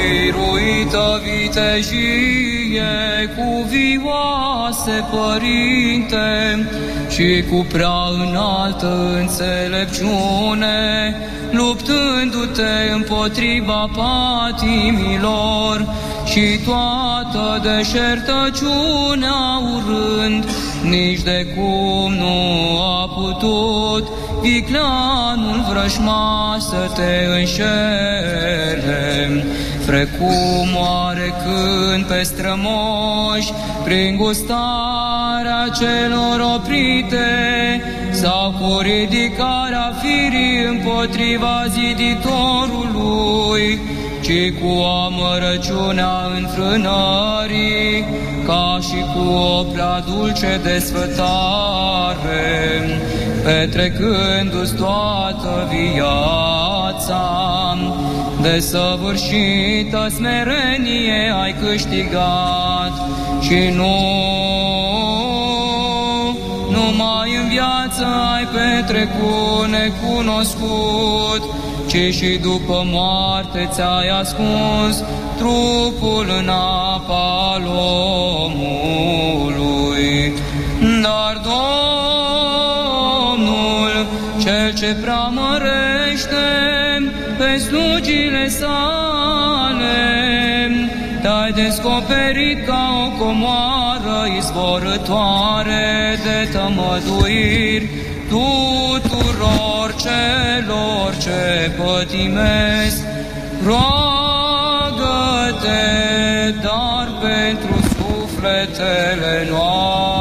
biruită vitejie, cuvioase părinte, și cu prea înaltă înțelepciune, luptându-te împotriva patimilor și toată deșertăciunea urând, nici de cum nu a putut vicleanul vrăjma să te înșele, precum oare când pe strămoși, prin gustarea celor oprite, sau cu ridicarea firii împotriva ziditorului, ci cu amărăciunea înfrânării, ca și cu o prea dulce desfătare, petrecându-ți toată viața, de săvârșită smerenie ai câștigat și nu numai în viață ai petrecut necunoscut, ci și după moarte ți-ai ascuns trupul în apa omului. Dar Domnul, cel ce preamărește pe slugile sale, te-ai descoperit ca o comoară izvorătoare de tămăduiri tuturor celor ce pătimesc. Roagă-te, dar pentru sufletele noastre.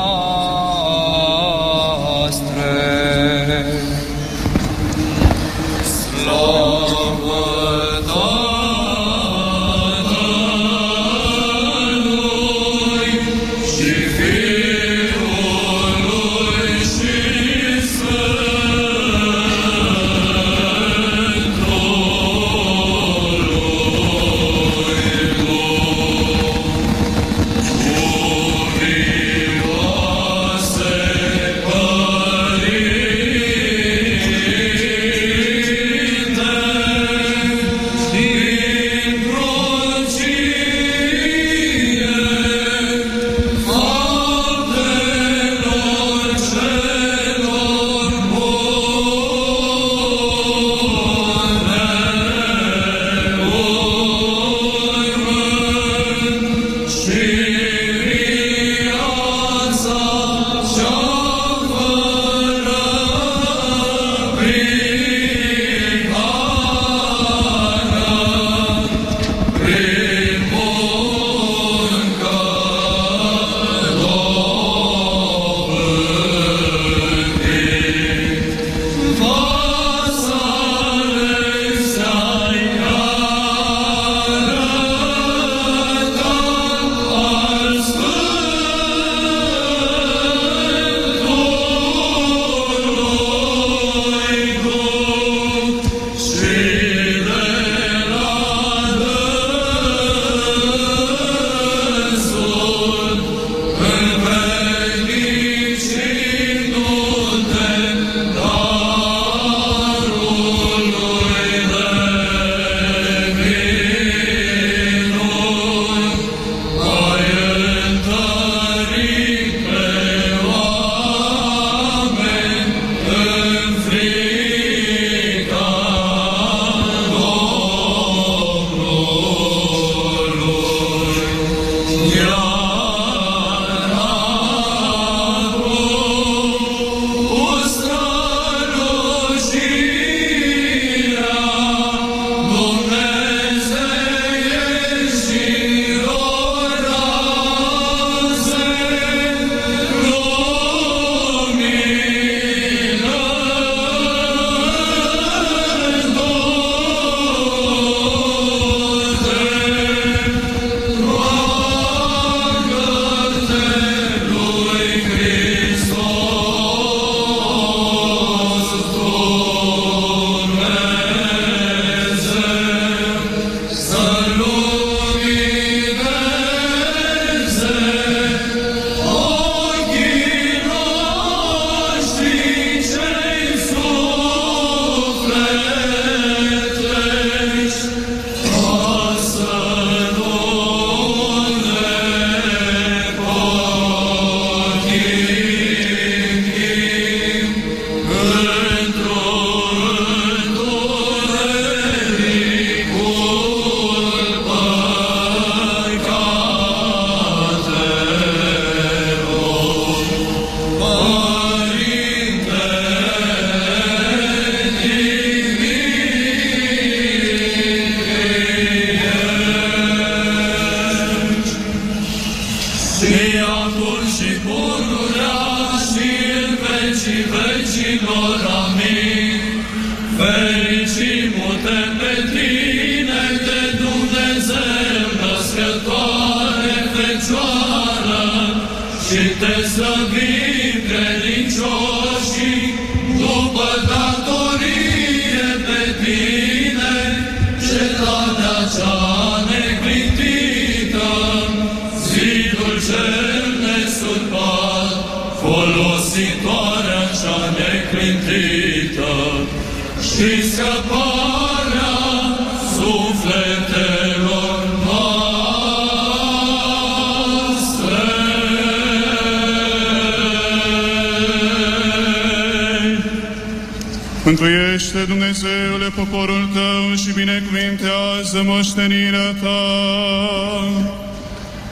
Mântuiește, Dumnezeule, poporul Tău și binecuvintează moștenirea Ta.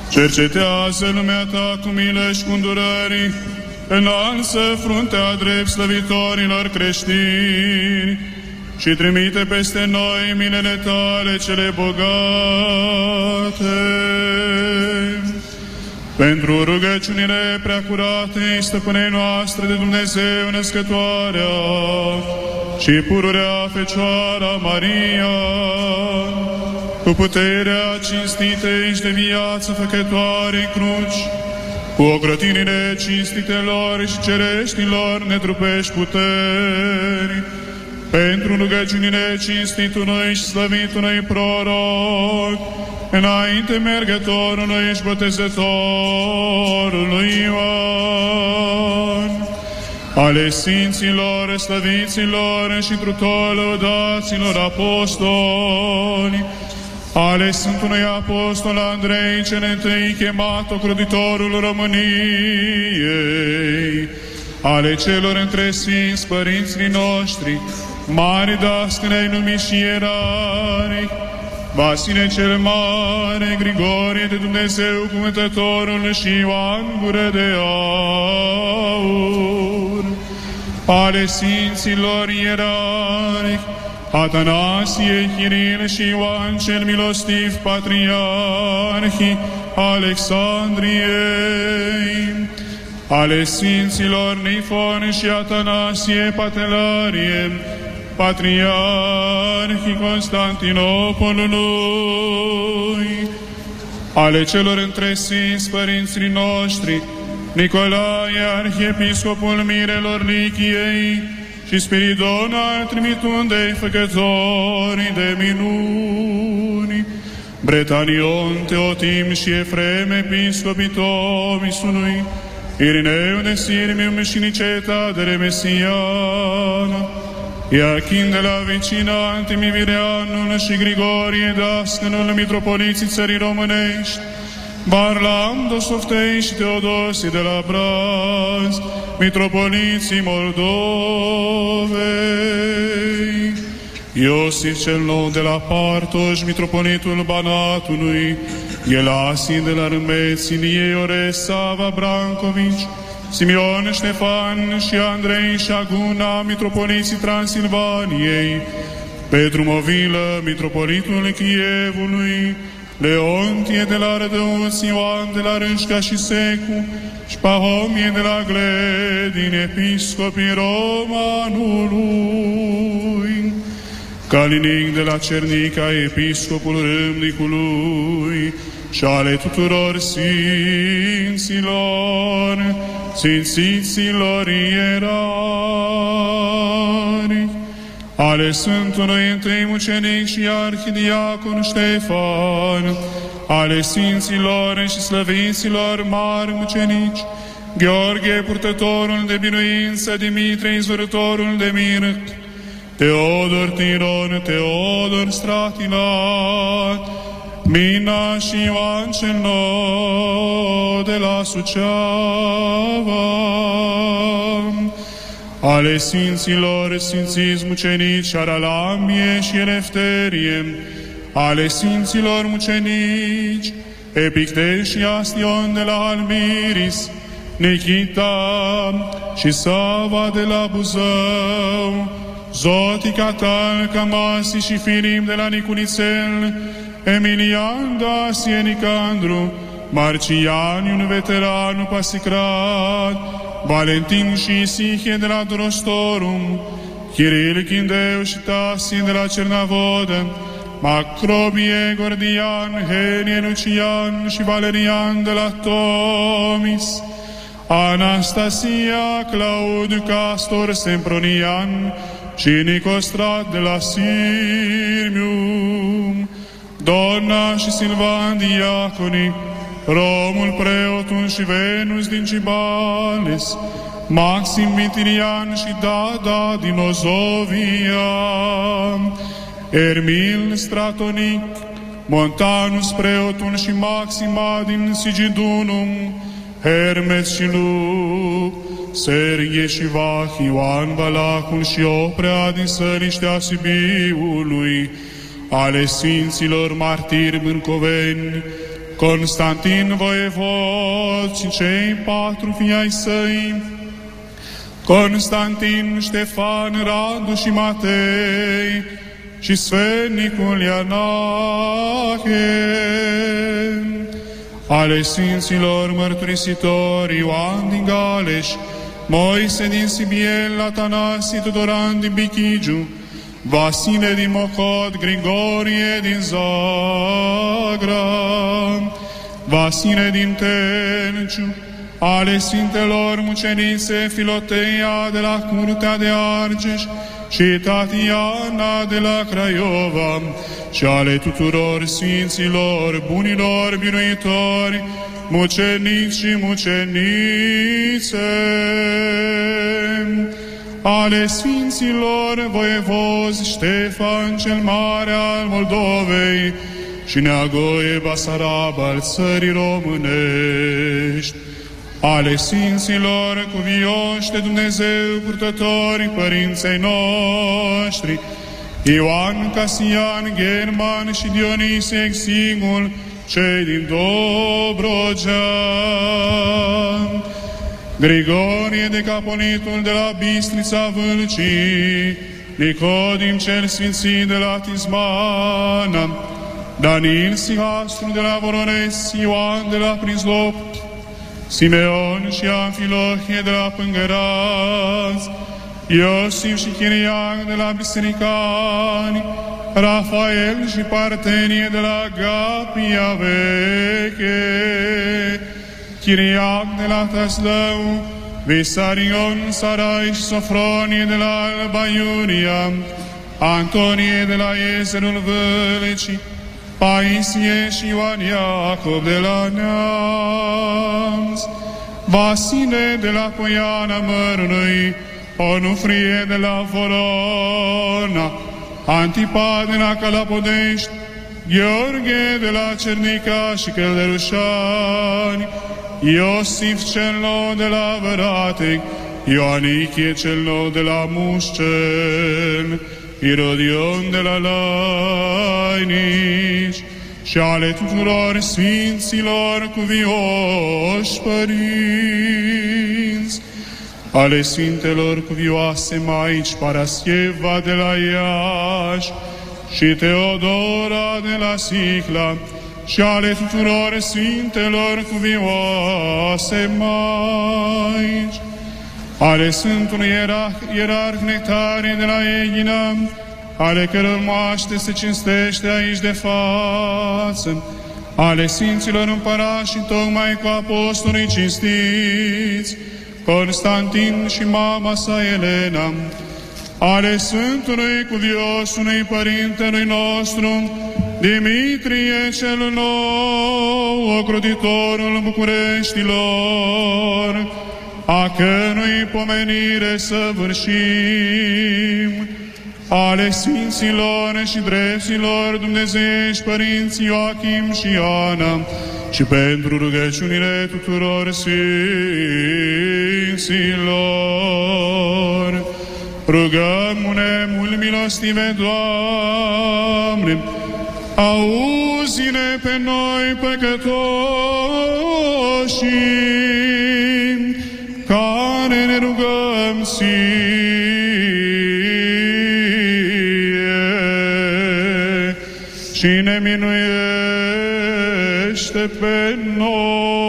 Cercetează lumea Ta cu milă și cu îndurări, înalță fruntea drept slăvitorilor creștini și trimite peste noi minele Tale cele bogate. Pentru rugăciunile preacurate, stăpânei noastre de Dumnezeu născătoarea, și pururea Fecioara Maria, cu puterea cinstită și de viață făcătoare cruci, cu ocrotinile cinstitelor și cereștilor netrupești puteri, pentru rugăciunile cinstitului și slăvitului proroc, înainte mergătorului și botezătorului Ioan, ale Sfinților, Slăviților și trutor lăudaților apostoli, ale Sfântului Apostol Andrei, cel întâi chemat ocroditorul României, ale celor între Sfinți Părinții noștri, mari dascănei numii și ierari, Vasile cel Mare, Grigorie de Dumnezeu, Cuvântătorul și Ioan Gură de Aur, ale Sfinților Ierarhi, Atanasie, Chiril și Ioan cel Milostiv, Patriarhi Alexandriei, ale Sfinților Nifon și Atanasie, Patelarie, Patriarhii Constantinopolului, ale celor între Sfinți Părinții noștri, Nicolae, Arhiepiscopul Mirelor Lichiei și Spiridon al Trimitundei Făcătorii de minuni, Bretanion, Teotim și Efrem, Episcopii Tomisului, Irineu de Sirmium și Niceta de Remesiana, Iachim de la vecina Antimivireanul și Grigorie Dascănul Mitropoliții Țării Românești, Barlam Dosoftei și Teodosie de la Braz, Mitropoliții Moldovei, Iosif cel nou de la Partoș, Mitropolitul Banatului, Gelasin de la Râmbeț, Ilie Ores, Sava Brancovici, Simeon, Ștefan și Andrei și Aguna, mitropoliții Transilvaniei, Petru Movilă, mitropolitul Chievului, Leontie de la Rădăuț, Ioan de la Râșca și Secu, și Pahomie de la Gledin, episcopii Romanului, Calinic de la Cernica, episcopul Râmnicului, și ale tuturor Sfinților, Sfințiților ierari, ale Sfântului Întâi Mucenic și Arhidiacon Ștefan, ale Sfinților și Slăviților mari mucenici, Gheorghe, purtătorul de biruință, Dimitrie, izvărătorul de mir, Teodor Tiron, Teodor Stratilat, Mina și Ioan cel nou de la Suceava, ale Sfinților, Sfințiți mucenici, Aralambie și Elefterie, ale Sfinților mucenici, Epicte și Astion de la Almiris, Nikita și Sava de la Buzău, Zotica Tal, Camasi și Filip de la Nicunițel, Emilian Dasie Nicandru, Marcian, un veteran pasicrat, Valentin și Isihie de la Drostorum, Chiril Chindeu și Tasie de la Cernavodă, Macrobie, Gordian, Henie, Lucian și Valerian de la Tomis, Anastasia Claud Castor Sempronian și Nicostrat de la Sirmium, Donna și Silvan Diaconi, Romul Preotul și Venus din Cibales, Maxim Vitilian și Dada din Ozovia, Ermil Stratonic, Montanus Preotul și Maxima din Sigidunum, Hermes și Luc, Sergie și Vah, Ioan Balacul și Oprea din săriștea Sibiului, ale Sfinților Martiri Mâncoveni, Constantin Voievod și cei patru fii ai săi, Constantin, Ștefan, Radu și Matei și Sfennicul Ianahe, ale Sfinților Mărturisitori Ioan din Galeș, Moise din Sibiel, Atanasie Tudoran din Bichigiu, Vasile din Mocod, Grigorie din Zagra, Vasile din Tenciu, ale Sfintelor Mucenițe Filoteia de la Curtea de Argeș și Tatiana de la Craiova și ale tuturor Sfinților, bunilor, biruitori, mucenici și mucenițe, ale Sfinților voievozi Ștefan cel Mare al Moldovei și Neagoe Basarab al țării românești, ale Sfinților cuvioși de Dumnezeu purtători părinței noștri, Ioan Casian, German și Dionise Exingul, cei din Dobrogea, Grigorie de Caponitul de la Bistrița Vâlcii, Nicodim cel Sfințit de la Tismana, Danil Sihastru de la Vorones, Ioan de la Prizlop, Simeon și Amfilohie de la Pângărați, Iosif și Chiriac de la Bisericani, Rafael și Partenie de la Gapia Veche, Chiriac de la Taslău, Visarion, Sarai și Sofronie de la Alba Iuria, Antonie de la Iezerul Vălecii, Paisie și Ioan Iacob de la Neamț, Vasile de la Poiana Mărnăi, Onufrie de la Vorona, Antipa de la Calapodești, Gheorghe de la Cernica și Călderușani, Iosif cel nou de la Văratec, Ioanichie cel nou de la Mușcel, Irodion de la Lainici și ale tuturor Sfinților cuvioși părinți, ale Sfintelor cuvioase Maici Paraschieva de la Iași și Teodora de la Sicla și ale tuturor Sfintelor cuvioase Maici, ale Sfântului Ierarh, Ierarh Nectarie de la Eghina, ale căror moaște se cinstește aici de față, ale Sfinților Împărași și tocmai cu apostolii cinstiți, Constantin și mama sa Elena, ale Sfântului Cuviosului Părintelui nostru, Dimitrie cel nou, ocrotitorul Bucureștilor, a cărui pomenire să vârșim, ale Sfinților și Dreptilor Dumnezeiești Părinții Ioachim și Ana, și pentru rugăciunile tuturor Sfinților. Rugăm-ne mult milostive, Doamne, auzi-ne pe noi păcătoși, care ne rugăm ție și ne minuiește pe noi.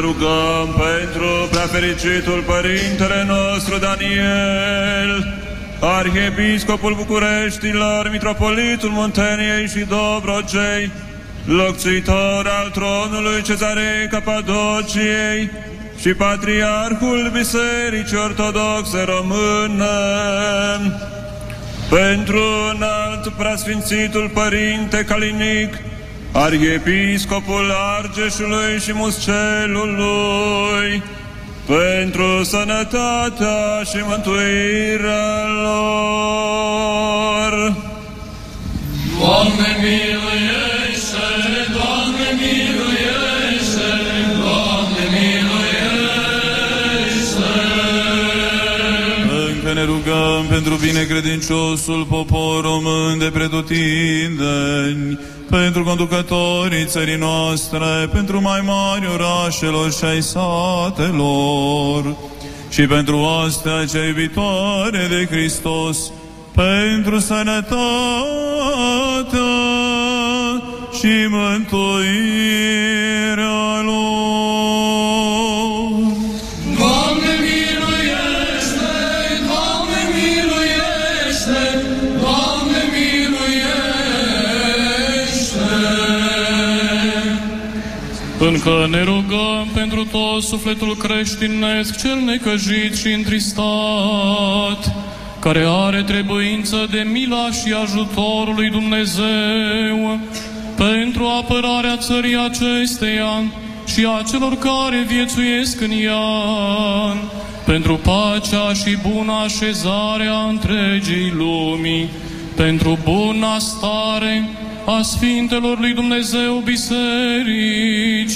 Ne rugăm pentru preafericitul Părintele nostru Daniel, Arhiepiscopul Bucureștilor, Mitropolitul Munteniei și Dobrogei, locțuitor al tronului Cezarei Capadociei și Patriarhul Bisericii Ortodoxe Române, pentru înalt preasfințitul Părinte Calinic, Arhiepiscopul Argeșului și Muscelului, pentru sănătatea și mântuirea lor. Doamne miluiește, Doamne miluiește, Doamne miluiește. Încă ne rugăm pentru binecredinciosul popor român de pretutindeni, pentru conducătorii țării noastre, pentru mai mari orașelor și ai satelor, și pentru astea cea iubitoare de Hristos, pentru sănătatea și mântuirea lor. Miluiește. Încă ne rugăm pentru tot sufletul creștinesc cel necăjit și întristat, care are trebuință de mila și ajutorul lui Dumnezeu pentru apărarea țării acesteia și a celor care viețuiesc în ea, pentru pacea și bună așezare a întregii lumii, pentru buna stare a Sfintelor lui Dumnezeu biserici,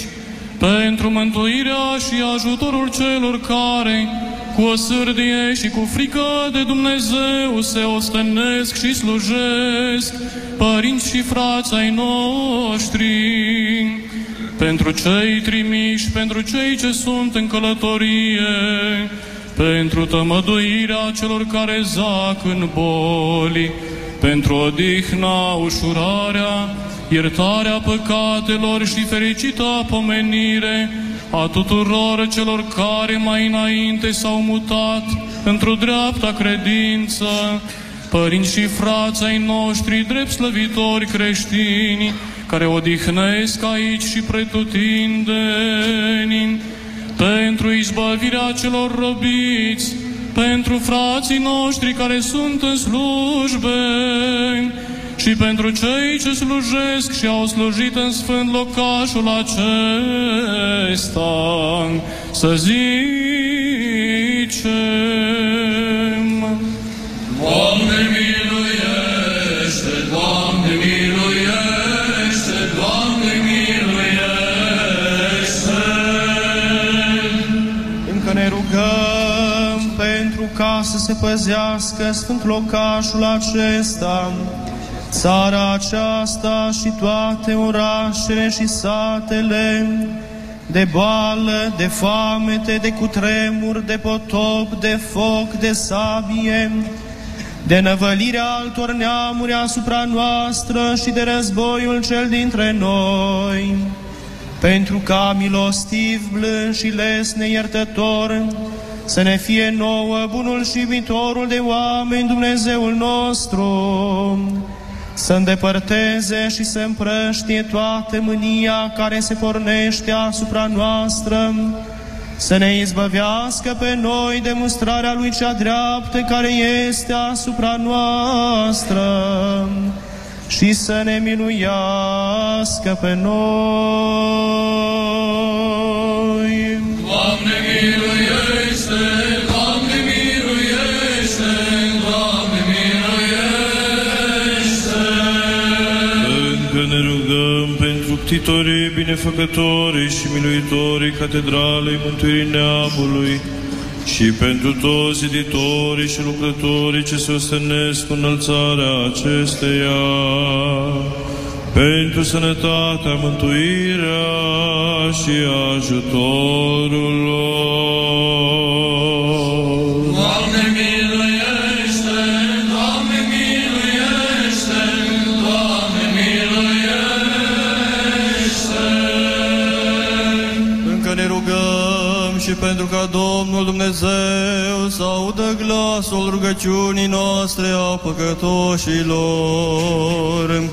pentru mântuirea și ajutorul celor care, cu o sârdie și cu frică de Dumnezeu, se ostenesc și slujesc, părinți și frați ai noștri, pentru cei trimiși, pentru cei ce sunt în călătorie, pentru tămăduirea celor care zac în boli, pentru odihna, ușurarea, iertarea păcatelor și fericită pomenire a tuturor celor care mai înainte s-au mutat într-o dreapta credință, părinți și frați ai noștri, drept slăvitori creștini, care odihnesc aici și pretutindeni, pentru izbăvirea celor robiți, pentru frații noștri care sunt în slujbe și pentru cei ce slujesc și au slujit în sfânt locașul acesta, să zicem. Doamne miluiește, Doamne miluiește, Doamne miluiește. Încă ne rugăm pentru ca să se păzească sfânt locașul acesta, țara aceasta și toate orașele și satele, de boală, de foamete, de cutremur, de potop, de foc, de sabie, de năvălirea altor neamuri asupra noastră și de războiul cel dintre noi, pentru ca milostiv, blând și lesne iertător, să ne fie nouă bunul și iubitorul de oameni Dumnezeul nostru, să îndepărteze și să împrăștie toată mânia care se pornește asupra noastră, să ne izbăvească pe noi de mustrarea Lui cea dreaptă care este asupra noastră. Și să ne miluiască pe noi. Pentru ctitorii, binefăcătorii și miluitorii Catedralei Mântuirii Neamului și pentru toți editorii și lucrătorii ce se ostenesc cu înălțarea acesteia, pentru sănătatea, mântuirea și ajutorul lor. Pentru ca Domnul Dumnezeu să audă glasul rugăciunii noastre a păcătoșilor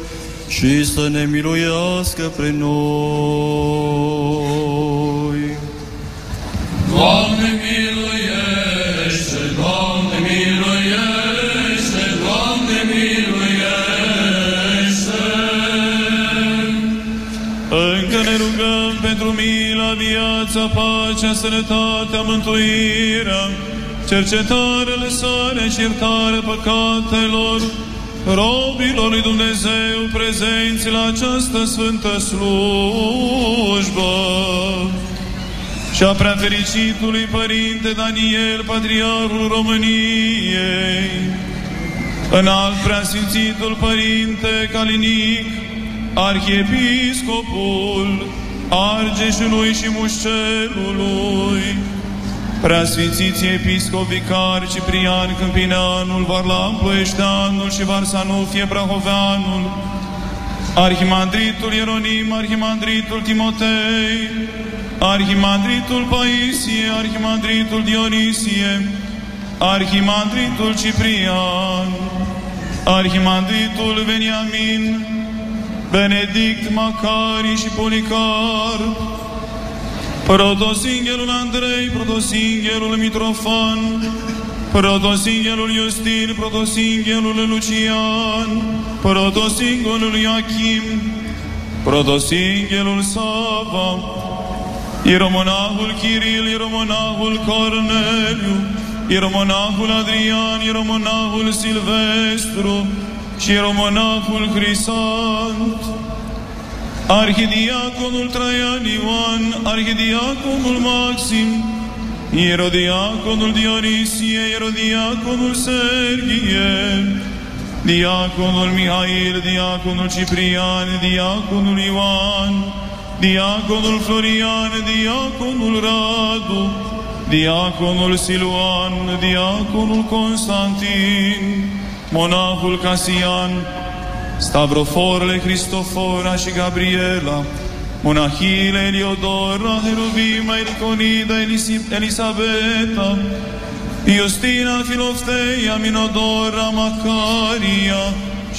și să ne miluiască pe noi. Doamne viața, pacea, sănătatea, mântuirea, cercetarea, sale și iertarea păcatelor, robilor lui Dumnezeu prezenți la această sfântă slujbă. Și a preafericitului Părinte Daniel, Patriarhul României, înalt preasfințitul Părinte Calinic, Arhiepiscopul Argeșului și Mușcelului, Preasfințiții episcop vicar Ciprian Câmpineanul, Varlam Ploieșteanul și Varsanufie Prahoveanul, Arhimandritul Ieronim, Arhimandritul Timotei, Arhimandritul Paisie, Arhimandritul Dionisie, Arhimandritul Ciprian, Arhimandritul Veniamin, Benedict Macari și Policarp, Protosinghelul Andrei, Protosinghelul Mitrofan, Protosinghelul Justin, Protosinghelul Lucian, Protosinghelul Iachim, Protosinghelul Sava, Ieromonahul Chiril, Ieromonahul Corneliu, Ieromonahul Adrian, Ieromonahul Silvestru și Ieromonahul Crisant, Arhidiaconul Traian Ioan, Arhidiaconul Maxim, Ierodiaconul Dionisie, Ierodiaconul Sergie, Diaconul Mihail, Diaconul Ciprian, Diaconul Ioan, Diaconul Florian, Diaconul Radu, Diaconul Siluan, Diaconul Constantin, Monahul Casian, Stavroforele Cristofora și Gabriela, Monahile Eliodora, Heruvima, Eliconida, Elisi- Elisabeta, Iustina, Filofteia, Minodora, Macaria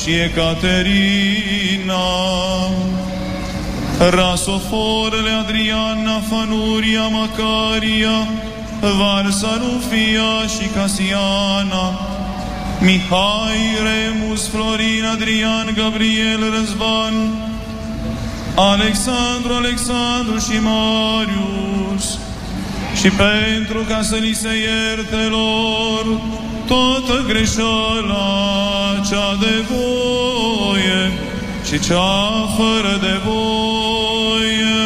și Ecaterina. Rasoforele Adriana, Fanuria, Macaria, Varsanufia și Casiana, Mihai, Remus, Florin, Adrian, Gabriel, Răzvan, Alexandru, Alexandru și Marius, și pentru ca să li se ierte lor toată greșeala cea de voie și cea fără de voie.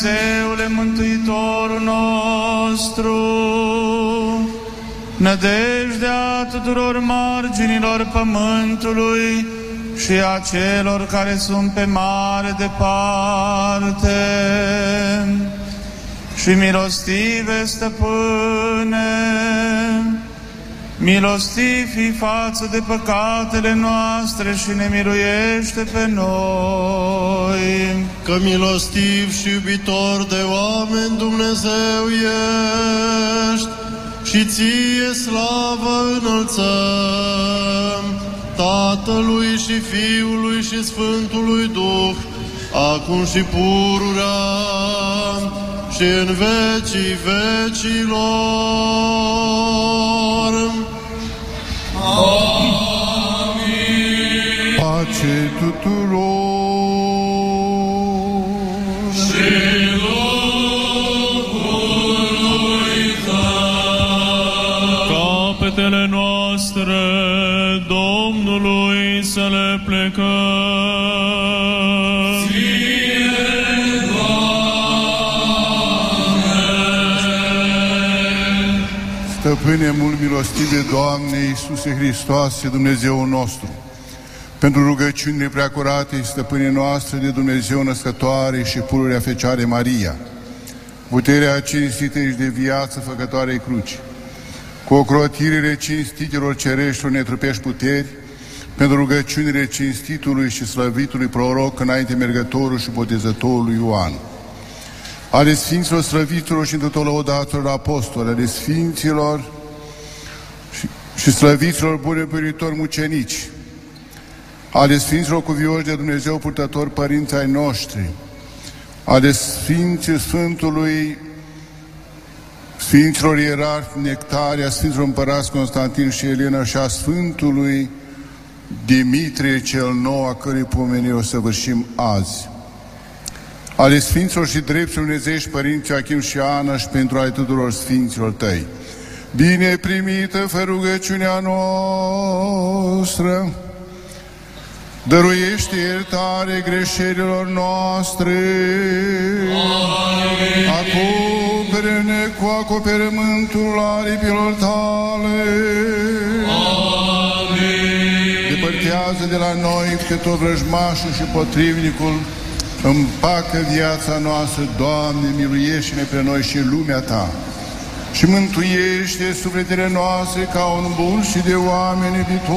Dumnezeule Mântuitorul nostru, nădejdea tuturor marginilor pământului și a celor care sunt pe mare departe. Și milostive stăpâne, milostiv fi față de păcatele noastre și ne miluiește pe noi. Că milostiv și iubitor de oameni Dumnezeu ești și ție slavă înălțăm Tatălui și Fiului și Sfântului Duh, acum și pururea și în vecii vecilor. Pace tuturor! Capetele noastre Domnului să le plecăm. Stăpâne mult milostive, Doamne Iisuse Hristoase, Dumnezeu nostru, pentru rugăciunile preacurate, stăpâne noastră de Dumnezeu născătoare și pururea Fecioare Maria, puterea cinstită și de viață făcătoarei cruci, cu ocrotirile cinstitelor cereștilor netrupești puteri, pentru rugăciunile cinstitului și slăvitului proroc înainte mergătorul și botezătorului Ioan, ale Sfinților Slăviților și întotdeauna lăudaților apostoli, ale Sfinților și, și Slăviților bunepăritori mucenici, ale Sfinților cuvioși de Dumnezeu purtători părinții ai noștri, ale Sfinții Sfântului Sfinților Ierarhi Nectaria, Sfinților Împărați Constantin și Elena și a Sfântului Dimitrie cel Nou, a cărui pomenire o să vârșim azi. Ale Sfinților și Dreptul Dumnezeiești Părinții Achim și Ana și pentru ai tuturor Sfinților Tăi. Bine primită fă rugăciunea noastră, dăruiește iertare greșelilor noastre, acopere-ne cu acoperământul aripilor tale, depărtează de la noi pe tot vrăjmașul și potrivnicul, împacă viața noastră, Doamne, miluiește-ne pe noi și lumea Ta și mântuiește sufletele noastre ca un bun și de oameni iubitor.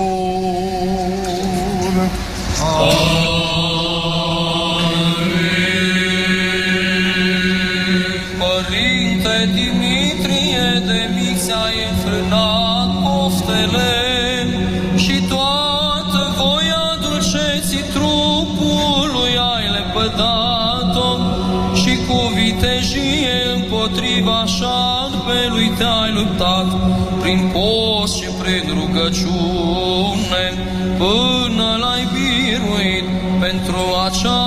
Părinte Dimitrie de Mix ai înfrânat poftele te-ai luptat prin post și prin rugăciune până l-ai biruit pentru aceasta